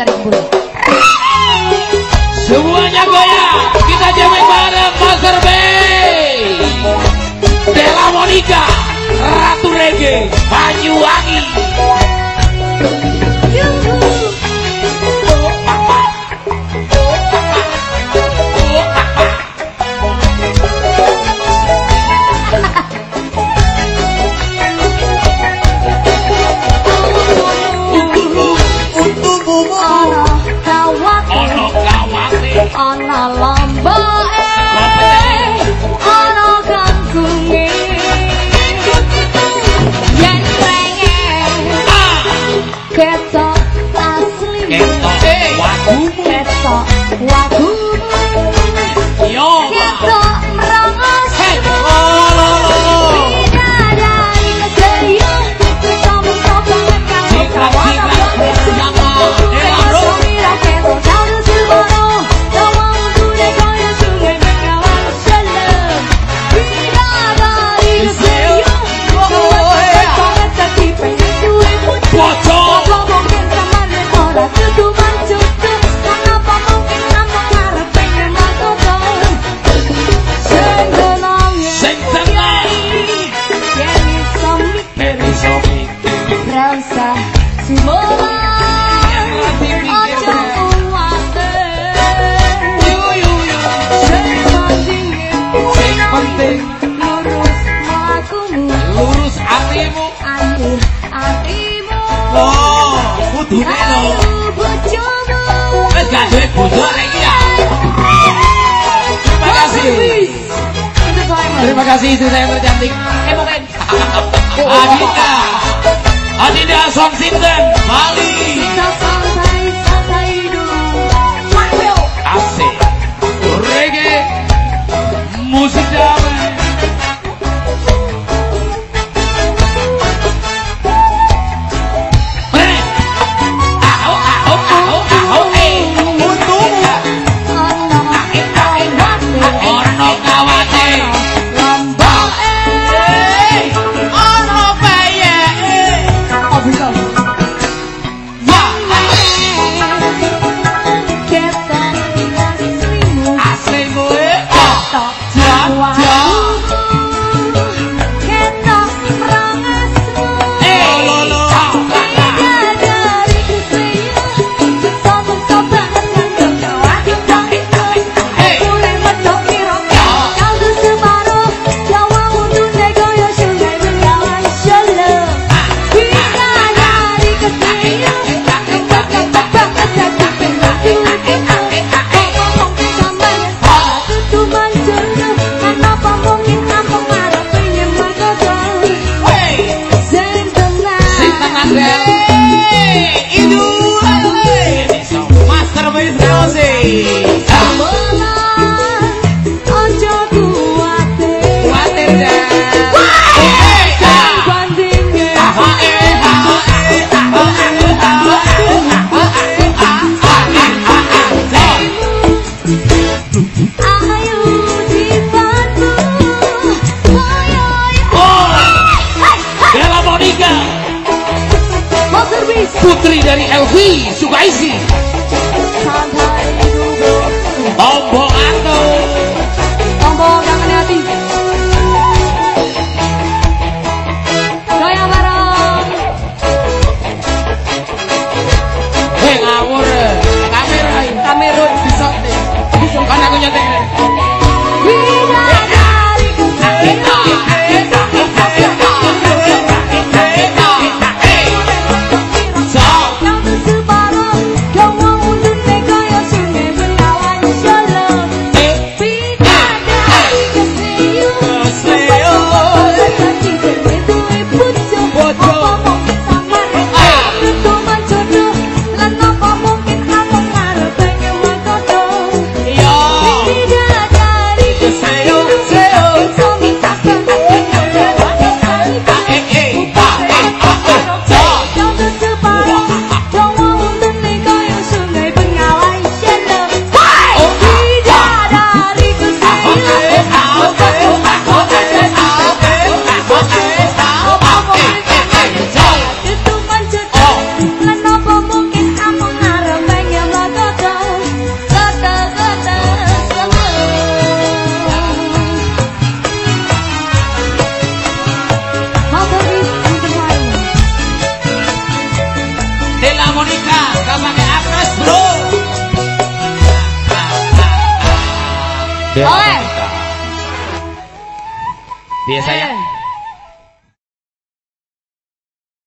dari bulu. Semuanya goyang, kita jamek bareng Master B. Della Monica, Ratu Reggae, Banyuwangi. ana lomboke ana kangkunge yen rengeng ah! Ya. Terima kasih. Terima kasih istri saya tercantik. Eh, Adinda, Adinda Song Sinten, Bali. 嘿，小怪兽！砰砰安都！Biasanya Eh.